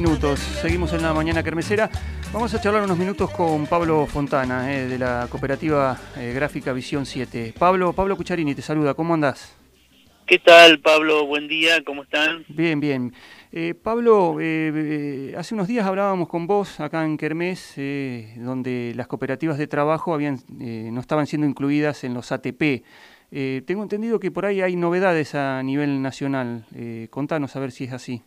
minutos. Seguimos en la mañana kermesera. Vamos a charlar unos minutos con Pablo Fontana, eh, de la cooperativa eh, gráfica Visión 7. Pablo, Pablo Cucharini te saluda, ¿cómo andás? ¿Qué tal, Pablo? Buen día, ¿cómo están? Bien, bien. Eh, Pablo, hace unos días hablábamos con vos acá en Kermés, donde las cooperativas de trabajo habían, no estaban siendo incluidas en los ATP. tengo entendido que por ahí hay novedades a nivel nacional. contanos a ver si es así.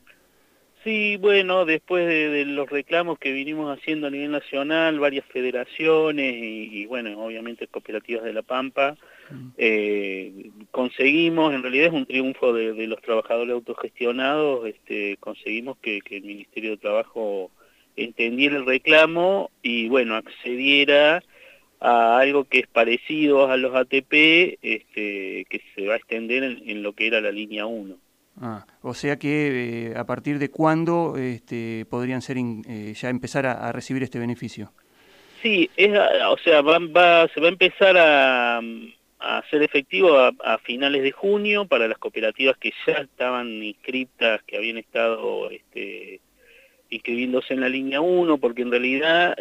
Sí, bueno, después de, los reclamos que vinimos haciendo a nivel nacional, varias federaciones y, bueno, obviamente cooperativas de La Pampa, mm. eh, conseguimos, en realidad es un triunfo de, los trabajadores autogestionados, este, conseguimos que, el Ministerio de Trabajo entendiera el reclamo y bueno, accediera a algo que es parecido a los ATP, este, que se va a extender en lo que era la línea 1. Ah, o sea que eh, a partir de cuándo este, podrían ser eh, ya empezar a, recibir este beneficio. Sí, es, o sea, va, se va a empezar a, a hacer efectivo a, finales de junio para las cooperativas que ya estaban inscritas, que habían estado este, inscribiéndose en la línea 1, porque en realidad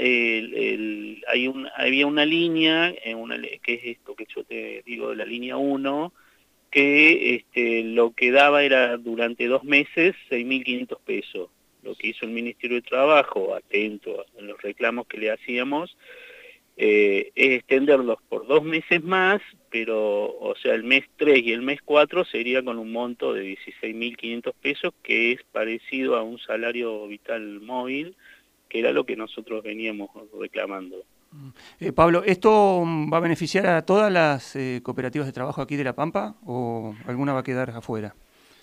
había una línea, una, que es esto que yo te digo de la línea 1, que este, lo que daba era durante dos meses 6.500 pesos. Lo que hizo el Ministerio de Trabajo, atento a los reclamos que le hacíamos, eh, es extenderlos por dos meses más, pero, o sea, el mes 3 y el mes 4 sería con un monto de 16.500 pesos, que es parecido a un salario vital móvil, que era lo que nosotros veníamos reclamando. Eh, Pablo, ¿esto va a beneficiar a todas las eh, cooperativas de trabajo aquí de La Pampa o alguna va a quedar afuera?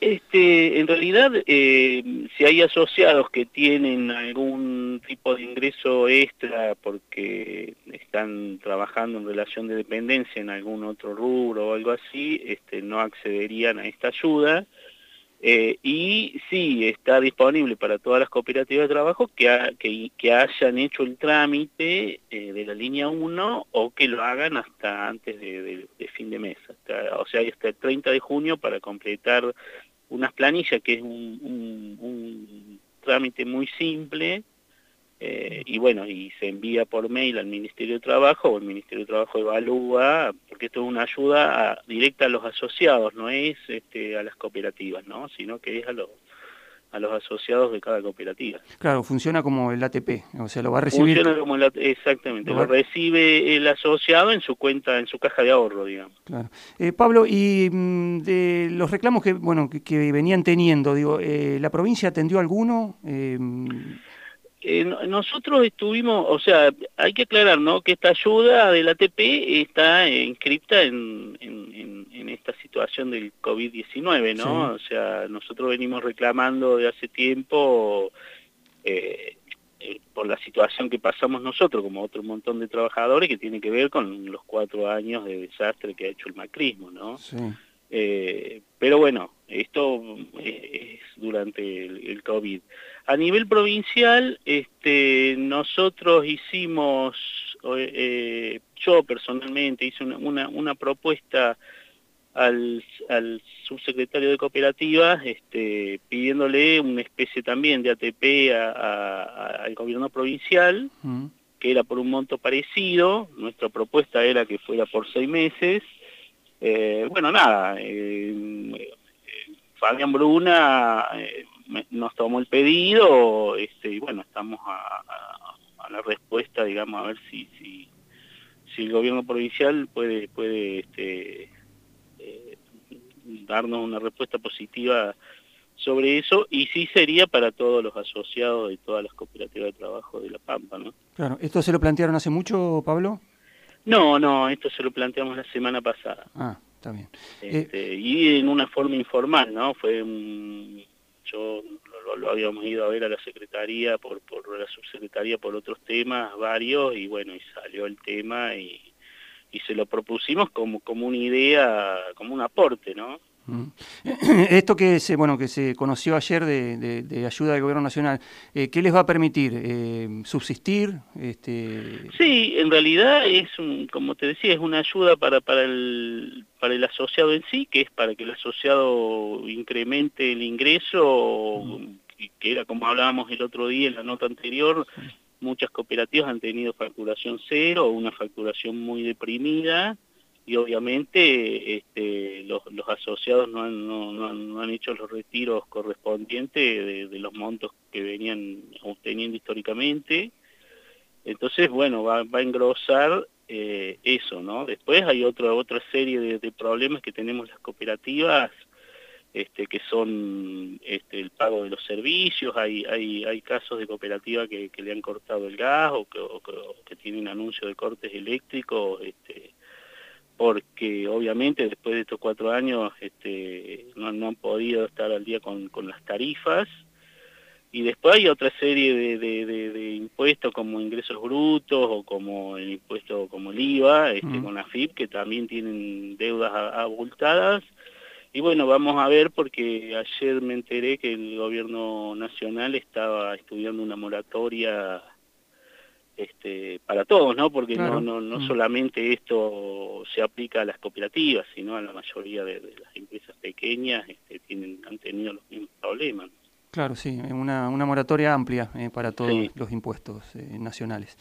Este, en realidad, eh, si hay asociados que tienen algún tipo de ingreso extra porque están trabajando en relación de dependencia en algún otro rubro o algo así, este, no accederían a esta ayuda. Eh, y sí, está disponible para todas las cooperativas de trabajo que, que, hayan hecho el trámite eh, de la línea 1 o que lo hagan hasta antes de, fin de mes. o sea, hasta el 30 de junio para completar unas planillas, que es un trámite muy simple, eh, y bueno, y se envía por mail al Ministerio de Trabajo, o el Ministerio de Trabajo evalúa, porque esto es una ayuda directa a los asociados, no es este, a las cooperativas, ¿no? sino que es a los a los asociados de cada cooperativa. Claro, funciona como el ATP, o sea, lo va a recibir... Funciona como el exactamente, lo, recibe el asociado en su cuenta, en su caja de ahorro, digamos. Claro. Eh, Pablo, y mm, de los reclamos que, bueno, que, venían teniendo, digo, eh, ¿la provincia atendió alguno? Eh, nosotros estuvimos, o sea, hay que aclarar, ¿no? Que esta ayuda del ATP está inscripta en, esta situación del COVID-19, ¿no? O sea, nosotros venimos reclamando de hace tiempo eh, eh, por la situación que pasamos nosotros, como otro montón de trabajadores, que tiene que ver con los cuatro años de desastre que ha hecho el macrismo, ¿no? Sí. Pero bueno, esto es durante el COVID. A nivel provincial, este, nosotros hicimos, eh, yo personalmente hice una, propuesta al, subsecretario de cooperativas este, pidiéndole una especie también de ATP al gobierno provincial, mm. que era por un monto parecido, nuestra propuesta era que fuera por seis meses. Eh, bueno, nada, eh, Fabián Bruna nos tomó el pedido este, y bueno, estamos a, la respuesta, digamos, a ver si, si, si el gobierno provincial puede, puede este, eh, darnos una respuesta positiva sobre eso y sí sería para todos los asociados de todas las cooperativas de trabajo de La Pampa, ¿no? Claro, ¿esto se lo plantearon hace mucho, Pablo? No, no, esto se lo planteamos la semana pasada. Ah, está bien. Este, y en una forma informal, ¿no? Fue un, yo lo, habíamos ido a ver a la secretaría por, por la subsecretaría por otros temas varios y bueno y salió el tema y, y se lo propusimos como como una idea como un aporte no Esto que se, bueno, que se conoció ayer de, ayuda del Gobierno Nacional, eh, ¿qué les va a permitir? Eh, ¿Subsistir? Este... Sí, en realidad es, como te decía, es una ayuda para, para, el, para el asociado en sí, que es para que el asociado incremente el ingreso que era como hablábamos el otro día en la nota anterior, muchas cooperativas han tenido facturación cero o una facturación muy deprimida y obviamente este, los, asociados no han, no, han, hecho los retiros correspondientes de, los montos que venían obteniendo históricamente. Entonces, bueno, va, a engrosar eh, eso, ¿no? Después hay otra, otra serie de problemas que tenemos las cooperativas, este, que son este, el pago de los servicios, hay, hay, hay casos de cooperativa que, le han cortado el gas o que, tienen anuncio de cortes eléctricos, este, porque obviamente después de estos cuatro años este, no, han podido estar al día con, las tarifas, y después hay otra serie de, impuestos como ingresos brutos o como el impuesto como el IVA, este, con AFIP, que también tienen deudas abultadas, y bueno, vamos a ver porque ayer me enteré que el gobierno nacional estaba estudiando una moratoria este, para todos, ¿no? Porque no, no, no mm. solamente esto se aplica a las cooperativas, sino a la mayoría de, las empresas pequeñas este, tienen, han tenido los mismos problemas. Claro, sí, una, una moratoria amplia eh, para todos los impuestos eh, nacionales.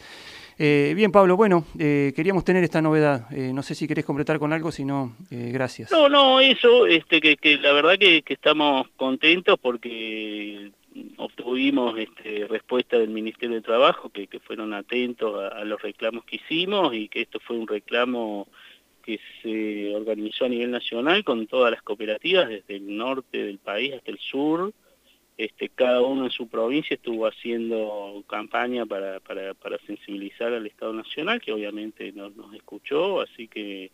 Eh, bien, Pablo, bueno, queríamos tener esta novedad. no sé si querés completar con algo, si no, gracias. No, no, eso, este, que, que la verdad que, estamos contentos porque obtuvimos este, respuesta del Ministerio de Trabajo, que, que fueron atentos a, los reclamos que hicimos y que esto fue un reclamo que se organizó a nivel nacional con todas las cooperativas, desde el norte del país hasta el sur, este, cada uno en su provincia estuvo haciendo campaña para, para, para sensibilizar al Estado Nacional, que obviamente nos, nos escuchó, así que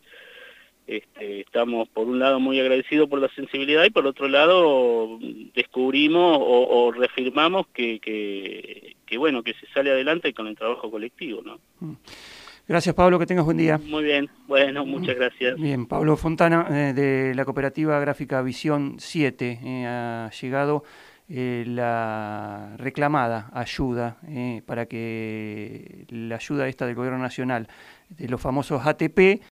este, estamos por un lado muy agradecidos por la sensibilidad y por otro lado descubrimos o, reafirmamos que, que, bueno, que se sale adelante con el trabajo colectivo. ¿no? Mm. Gracias Pablo, que tengas buen día. Muy bien, bueno, muchas gracias. Bien, Pablo Fontana eh, de la cooperativa gráfica Visión 7 eh, ha llegado eh, la reclamada ayuda eh, para que la ayuda esta del gobierno nacional de los famosos ATP